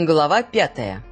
Глава пятая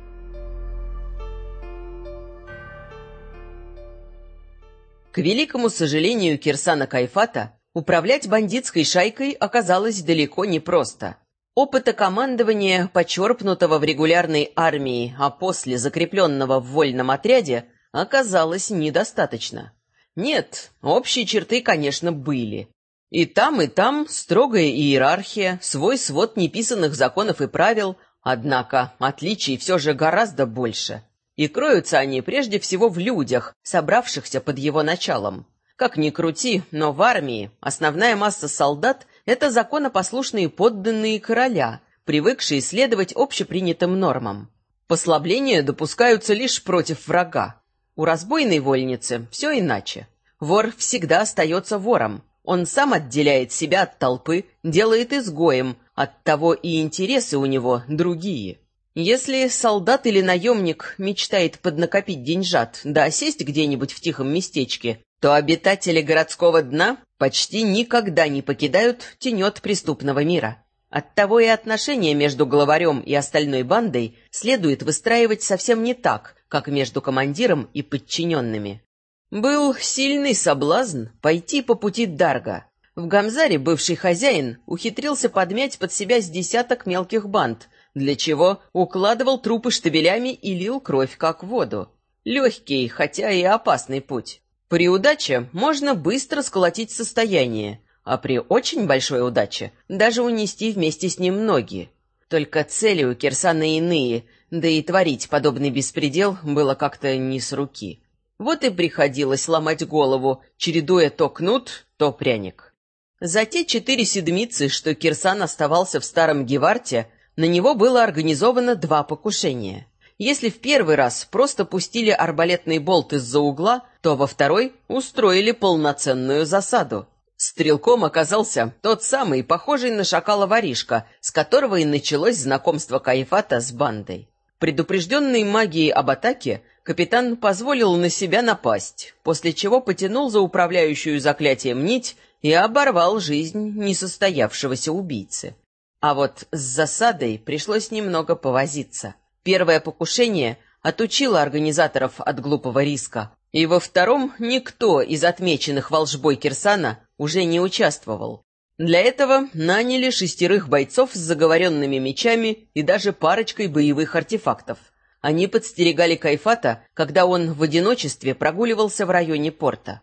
К великому сожалению Кирсана Кайфата, управлять бандитской шайкой оказалось далеко не просто. Опыта командования, почерпнутого в регулярной армии, а после закрепленного в вольном отряде, оказалось недостаточно. Нет, общие черты, конечно, были. И там, и там строгая иерархия, свой свод неписанных законов и правил, однако отличий все же гораздо больше. И кроются они прежде всего в людях, собравшихся под его началом. Как ни крути, но в армии основная масса солдат — это законопослушные подданные короля, привыкшие следовать общепринятым нормам. Послабления допускаются лишь против врага. У разбойной вольницы все иначе. Вор всегда остается вором. Он сам отделяет себя от толпы, делает изгоем, оттого и интересы у него другие. Если солдат или наемник мечтает поднакопить деньжат, да сесть где-нибудь в тихом местечке, то обитатели городского дна почти никогда не покидают тенет преступного мира. Оттого и отношения между главарем и остальной бандой следует выстраивать совсем не так, как между командиром и подчиненными. Был сильный соблазн пойти по пути Дарга. В Гамзаре бывший хозяин ухитрился подмять под себя с десяток мелких банд, для чего укладывал трупы штабелями и лил кровь как воду. Легкий, хотя и опасный путь. При удаче можно быстро сколотить состояние, а при очень большой удаче даже унести вместе с ним ноги. Только цели у Кирсана иные, да и творить подобный беспредел было как-то не с руки. Вот и приходилось ломать голову, чередуя то кнут, то пряник. За те четыре седмицы, что Кирсан оставался в старом Геварте, на него было организовано два покушения. Если в первый раз просто пустили арбалетный болт из-за угла, то во второй устроили полноценную засаду. Стрелком оказался тот самый, похожий на шакала воришка, с которого и началось знакомство Кайфата с бандой. Предупрежденный магией об атаке, капитан позволил на себя напасть, после чего потянул за управляющую заклятием нить и оборвал жизнь несостоявшегося убийцы. А вот с засадой пришлось немного повозиться. Первое покушение отучило организаторов от глупого риска, и во втором никто из отмеченных волжбой Кирсана уже не участвовал. Для этого наняли шестерых бойцов с заговоренными мечами и даже парочкой боевых артефактов. Они подстерегали Кайфата, когда он в одиночестве прогуливался в районе порта.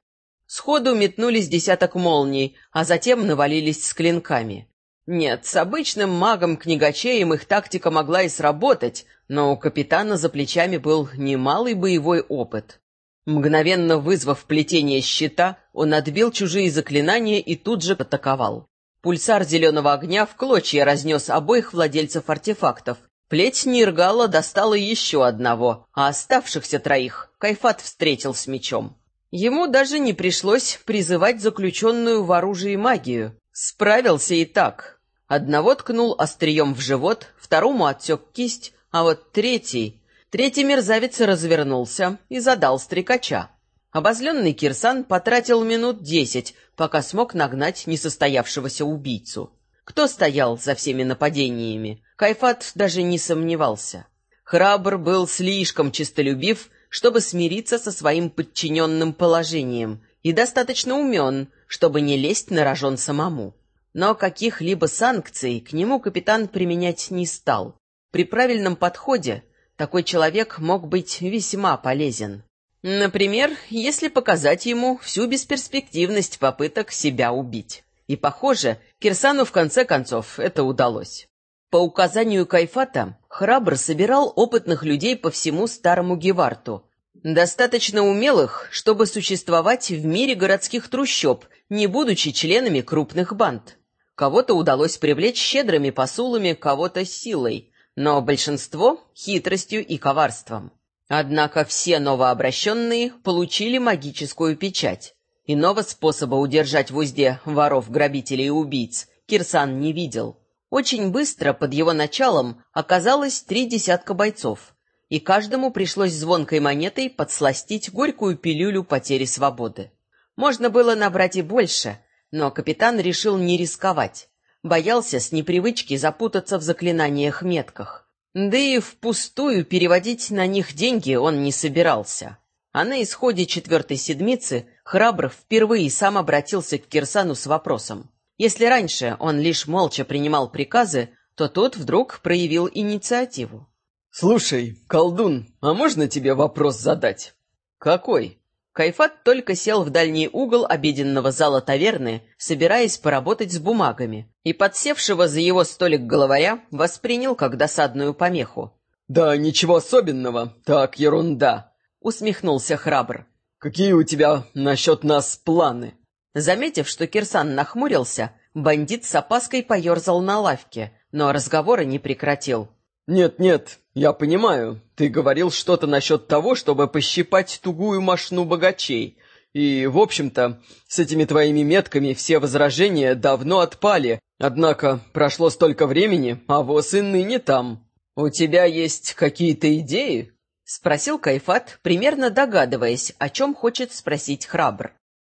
Сходу метнулись десяток молний, а затем навалились с клинками. Нет, с обычным магом-книгачеем их тактика могла и сработать, но у капитана за плечами был немалый боевой опыт. Мгновенно вызвав плетение щита, он отбил чужие заклинания и тут же атаковал. Пульсар зеленого огня в клочья разнес обоих владельцев артефактов. Плеть Ниргала достала еще одного, а оставшихся троих Кайфат встретил с мечом. Ему даже не пришлось призывать заключенную в оружии магию. Справился и так. Одного ткнул острием в живот, второму отсек кисть, а вот третий... Третий мерзавец развернулся и задал стрекача. Обозленный Кирсан потратил минут десять, пока смог нагнать несостоявшегося убийцу. Кто стоял за всеми нападениями? Кайфат даже не сомневался. Храбр был слишком честолюбив, чтобы смириться со своим подчиненным положением, и достаточно умен, чтобы не лезть на рожон самому. Но каких-либо санкций к нему капитан применять не стал. При правильном подходе такой человек мог быть весьма полезен. Например, если показать ему всю бесперспективность попыток себя убить. И, похоже, Кирсану в конце концов это удалось. По указанию Кайфата, храбр собирал опытных людей по всему старому Геварту. Достаточно умелых, чтобы существовать в мире городских трущоб, не будучи членами крупных банд. Кого-то удалось привлечь щедрыми посулами, кого-то силой, но большинство — хитростью и коварством. Однако все новообращенные получили магическую печать. Иного способа удержать в узде воров, грабителей и убийц Кирсан не видел. Очень быстро под его началом оказалось три десятка бойцов, и каждому пришлось звонкой монетой подсластить горькую пилюлю потери свободы. Можно было набрать и больше, но капитан решил не рисковать. Боялся с непривычки запутаться в заклинаниях-метках. Да и впустую переводить на них деньги он не собирался. А на исходе четвертой седмицы Храбр впервые сам обратился к Кирсану с вопросом. Если раньше он лишь молча принимал приказы, то тот вдруг проявил инициативу. «Слушай, колдун, а можно тебе вопрос задать?» «Какой?» Кайфат только сел в дальний угол обеденного зала таверны, собираясь поработать с бумагами, и подсевшего за его столик головаря воспринял как досадную помеху. «Да ничего особенного, так ерунда», — усмехнулся храбр. «Какие у тебя насчет нас планы?» Заметив, что Кирсан нахмурился, бандит с опаской поерзал на лавке, но разговора не прекратил. «Нет-нет, я понимаю. Ты говорил что-то насчет того, чтобы пощипать тугую мошну богачей. И, в общем-то, с этими твоими метками все возражения давно отпали. Однако прошло столько времени, а воз и ныне там. У тебя есть какие-то идеи?» Спросил Кайфат, примерно догадываясь, о чем хочет спросить Храбр.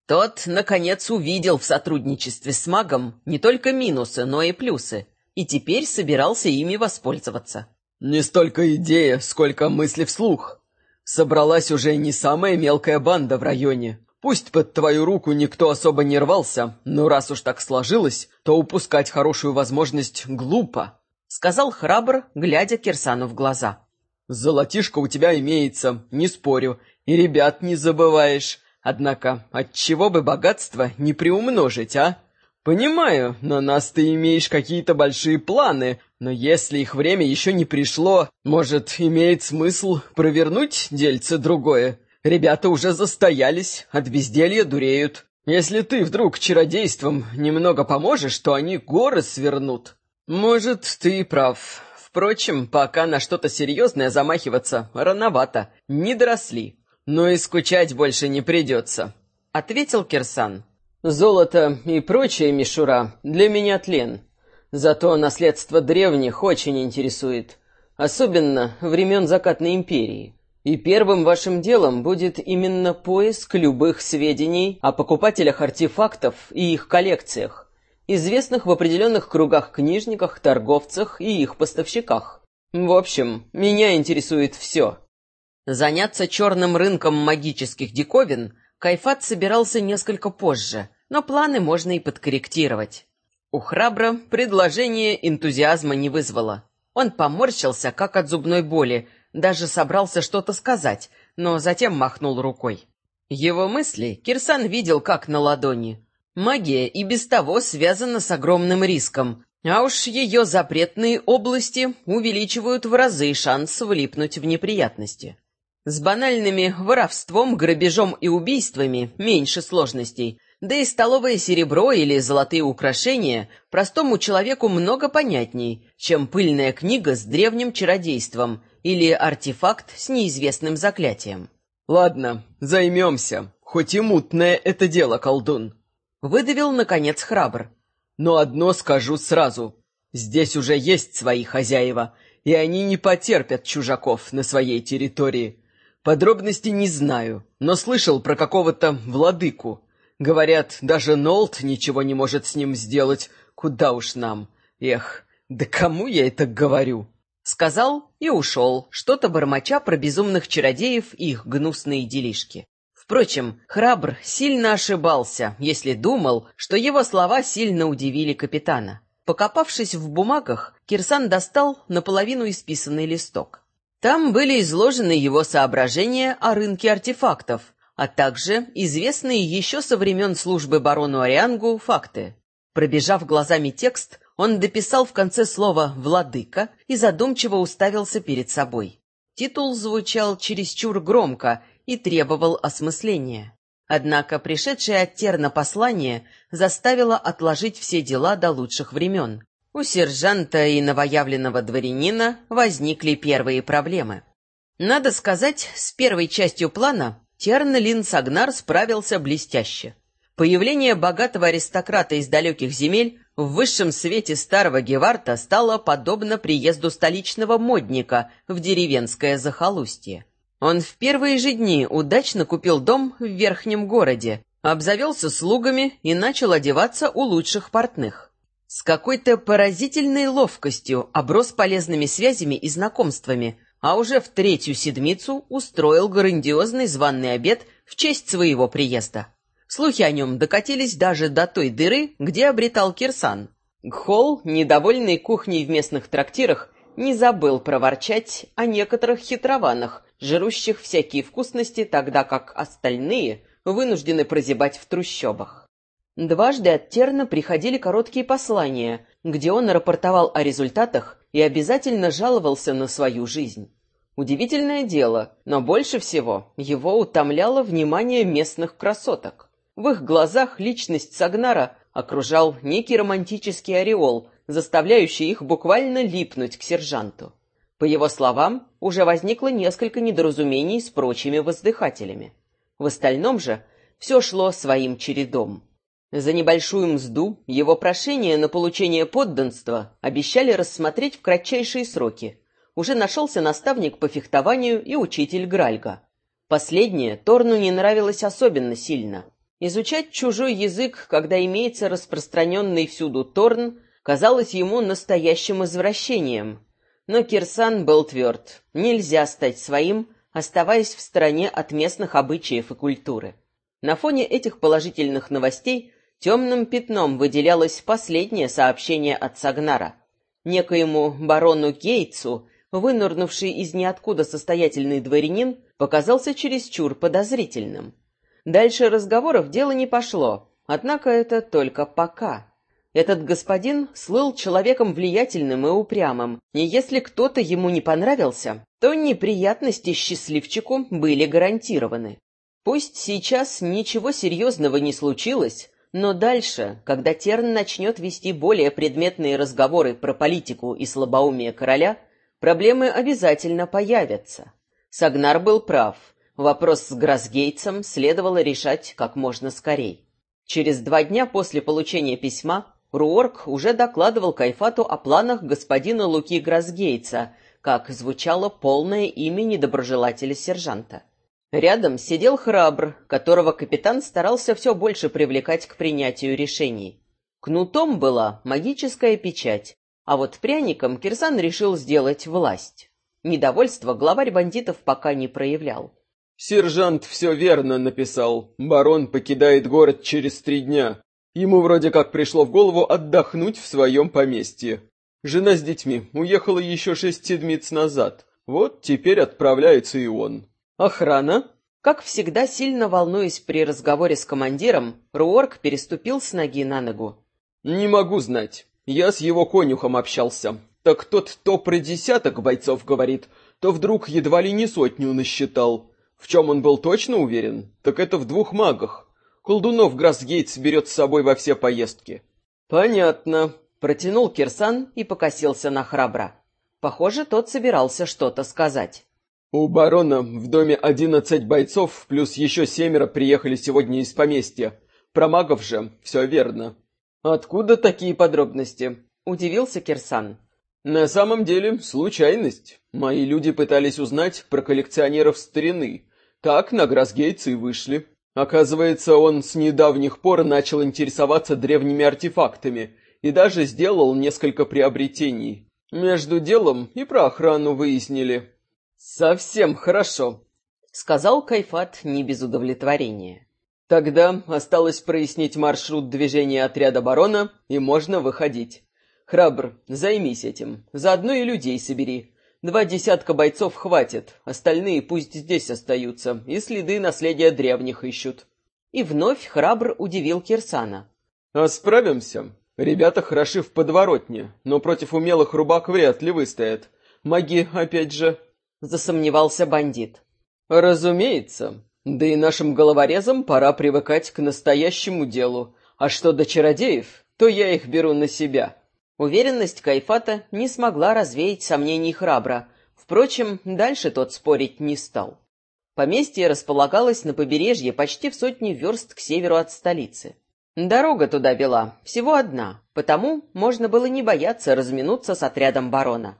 Тот, наконец, увидел в сотрудничестве с магом не только минусы, но и плюсы, и теперь собирался ими воспользоваться. «Не столько идея, сколько мысли вслух. Собралась уже не самая мелкая банда в районе. Пусть под твою руку никто особо не рвался, но раз уж так сложилось, то упускать хорошую возможность глупо», — сказал храбр, глядя Кирсану в глаза. «Золотишко у тебя имеется, не спорю, и ребят не забываешь. Однако, от чего бы богатство не приумножить, а?» «Понимаю, на нас ты имеешь какие-то большие планы, но если их время еще не пришло, может, имеет смысл провернуть дельце другое? Ребята уже застоялись, от безделья дуреют. Если ты вдруг чародейством немного поможешь, то они горы свернут. Может, ты и прав. Впрочем, пока на что-то серьезное замахиваться рановато, не доросли. Но и скучать больше не придется», — ответил Кирсан. Золото и прочая мишура для меня тлен. Зато наследство древних очень интересует, особенно времен закатной империи. И первым вашим делом будет именно поиск любых сведений о покупателях артефактов и их коллекциях, известных в определенных кругах книжниках, торговцах и их поставщиках. В общем, меня интересует все. Заняться черным рынком магических диковин Кайфат собирался несколько позже, но планы можно и подкорректировать. У Храбра предложение энтузиазма не вызвало. Он поморщился, как от зубной боли, даже собрался что-то сказать, но затем махнул рукой. Его мысли Кирсан видел как на ладони. Магия и без того связана с огромным риском, а уж ее запретные области увеличивают в разы шанс влипнуть в неприятности. С банальными воровством, грабежом и убийствами меньше сложностей, да и столовое серебро или золотые украшения простому человеку много понятней, чем пыльная книга с древним чародейством или артефакт с неизвестным заклятием. «Ладно, займемся, хоть и мутное это дело, колдун», — выдавил, наконец, храбр. «Но одно скажу сразу. Здесь уже есть свои хозяева, и они не потерпят чужаков на своей территории. Подробностей не знаю, но слышал про какого-то владыку. Говорят, даже Нолт ничего не может с ним сделать. Куда уж нам? Эх, да кому я это говорю?» Сказал и ушел, что-то бормоча про безумных чародеев и их гнусные делишки. Впрочем, храбр сильно ошибался, если думал, что его слова сильно удивили капитана. Покопавшись в бумагах, Кирсан достал наполовину исписанный листок. Там были изложены его соображения о рынке артефактов, а также известные еще со времен службы барону Ариангу факты. Пробежав глазами текст, он дописал в конце слова «владыка» и задумчиво уставился перед собой. Титул звучал чересчур громко и требовал осмысления. Однако пришедшее от Терна послание заставило отложить все дела до лучших времен. У сержанта и новоявленного дворянина возникли первые проблемы. Надо сказать, с первой частью плана Терн Лин Сагнар справился блестяще. Появление богатого аристократа из далеких земель в высшем свете старого Геварта стало подобно приезду столичного модника в деревенское захолустье. Он в первые же дни удачно купил дом в верхнем городе, обзавелся слугами и начал одеваться у лучших портных. С какой-то поразительной ловкостью оброс полезными связями и знакомствами, а уже в третью седмицу устроил грандиозный званный обед в честь своего приезда. Слухи о нем докатились даже до той дыры, где обретал Кирсан. Гхол, недовольный кухней в местных трактирах, не забыл проворчать о некоторых хитрованах, жрущих всякие вкусности, тогда как остальные вынуждены прозябать в трущобах. Дважды от Терна приходили короткие послания, где он рапортовал о результатах и обязательно жаловался на свою жизнь. Удивительное дело, но больше всего его утомляло внимание местных красоток. В их глазах личность Сагнара окружал некий романтический ореол, заставляющий их буквально липнуть к сержанту. По его словам, уже возникло несколько недоразумений с прочими воздыхателями. В остальном же все шло своим чередом. За небольшую мзду его прошение на получение подданства обещали рассмотреть в кратчайшие сроки. Уже нашелся наставник по фехтованию и учитель Гральга. Последнее Торну не нравилось особенно сильно. Изучать чужой язык, когда имеется распространенный всюду Торн, казалось ему настоящим извращением. Но Кирсан был тверд. Нельзя стать своим, оставаясь в стороне от местных обычаев и культуры. На фоне этих положительных новостей Темным пятном выделялось последнее сообщение от Сагнара. Некоему барону Гейтсу, вынырнувший из ниоткуда состоятельный дворянин, показался чересчур подозрительным. Дальше разговоров дело не пошло, однако это только пока. Этот господин слыл человеком влиятельным и упрямым, и если кто-то ему не понравился, то неприятности счастливчику были гарантированы. Пусть сейчас ничего серьезного не случилось, но дальше, когда Терн начнет вести более предметные разговоры про политику и слабоумие короля, проблемы обязательно появятся. Сагнар был прав. Вопрос с Грасгейтсом следовало решать как можно скорей. Через два дня после получения письма Руорк уже докладывал Кайфату о планах господина Луки Грасгейтса, как звучало полное имя недоброжелателя сержанта. Рядом сидел храбр, которого капитан старался все больше привлекать к принятию решений. Кнутом была магическая печать, а вот пряником Кирсан решил сделать власть. Недовольство главарь бандитов пока не проявлял. «Сержант все верно написал. Барон покидает город через три дня. Ему вроде как пришло в голову отдохнуть в своем поместье. Жена с детьми уехала еще шесть седмиц назад. Вот теперь отправляется и он. «Охрана?» Как всегда, сильно волнуясь при разговоре с командиром, Руорк переступил с ноги на ногу. «Не могу знать. Я с его конюхом общался. Так тот то про десяток бойцов говорит, то вдруг едва ли не сотню насчитал. В чем он был точно уверен? Так это в двух магах. Колдунов Грасгейтс берет с собой во все поездки». «Понятно», — протянул Кирсан и покосился на храбра. Похоже, тот собирался что-то сказать. У барона в доме одиннадцать бойцов, плюс еще семеро приехали сегодня из поместья. Про магов же все верно. Откуда такие подробности? Удивился Кирсан. На самом деле, случайность. Мои люди пытались узнать про коллекционеров старины. Так на Грасгейтсы и вышли. Оказывается, он с недавних пор начал интересоваться древними артефактами и даже сделал несколько приобретений. Между делом и про охрану выяснили. «Совсем хорошо», — сказал Кайфат не без удовлетворения. «Тогда осталось прояснить маршрут движения отряда барона, и можно выходить. Храбр, займись этим, заодно и людей собери. Два десятка бойцов хватит, остальные пусть здесь остаются, и следы наследия древних ищут». И вновь храбр удивил Кирсана. «А справимся? Ребята хороши в подворотне, но против умелых рубак вряд ли выстоят. Маги, опять же, — засомневался бандит. «Разумеется. Да и нашим головорезам пора привыкать к настоящему делу. А что до чародеев, то я их беру на себя». Уверенность Кайфата не смогла развеять сомнений храбра. Впрочем, дальше тот спорить не стал. Поместье располагалось на побережье почти в сотни верст к северу от столицы. Дорога туда вела, всего одна, потому можно было не бояться разминуться с отрядом барона.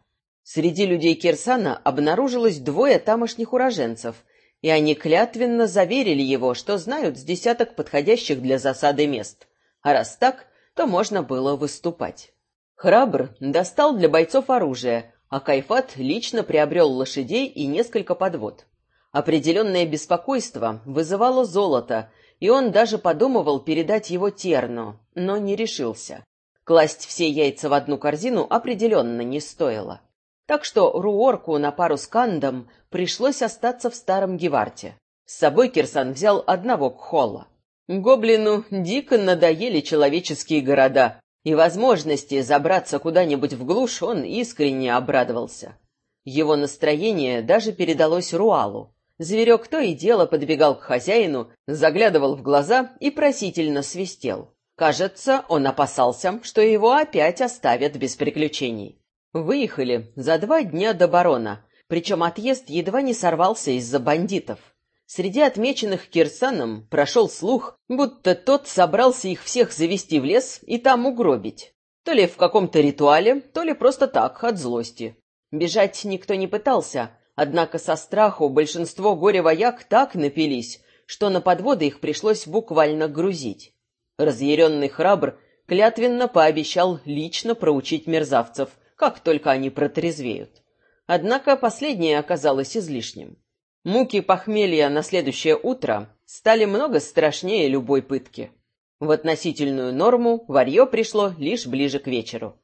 Среди людей Кирсана обнаружилось двое тамошних уроженцев, и они клятвенно заверили его, что знают с десяток подходящих для засады мест. А раз так, то можно было выступать. Храбр достал для бойцов оружие, а Кайфат лично приобрел лошадей и несколько подвод. Определенное беспокойство вызывало золото, и он даже подумывал передать его Терну, но не решился. Класть все яйца в одну корзину определенно не стоило. Так что Руорку на пару с Кандом пришлось остаться в старом Геварте. С собой Кирсан взял одного Кхола. Гоблину дико надоели человеческие города, и возможности забраться куда-нибудь в глушь он искренне обрадовался. Его настроение даже передалось Руалу. Зверек то и дело подбегал к хозяину, заглядывал в глаза и просительно свистел. Кажется, он опасался, что его опять оставят без приключений. Выехали за два дня до барона, причем отъезд едва не сорвался из-за бандитов. Среди отмеченных Кирсаном прошел слух, будто тот собрался их всех завести в лес и там угробить. То ли в каком-то ритуале, то ли просто так, от злости. Бежать никто не пытался, Однако со страху большинство горе-вояк так напились, что на подводы их пришлось буквально грузить. Разъяренный храбр клятвенно пообещал лично проучить мерзавцев, как только они протрезвеют. Однако последнее оказалось излишним. Муки похмелья на следующее утро стали много страшнее любой пытки. В относительную норму варье пришло лишь ближе к вечеру.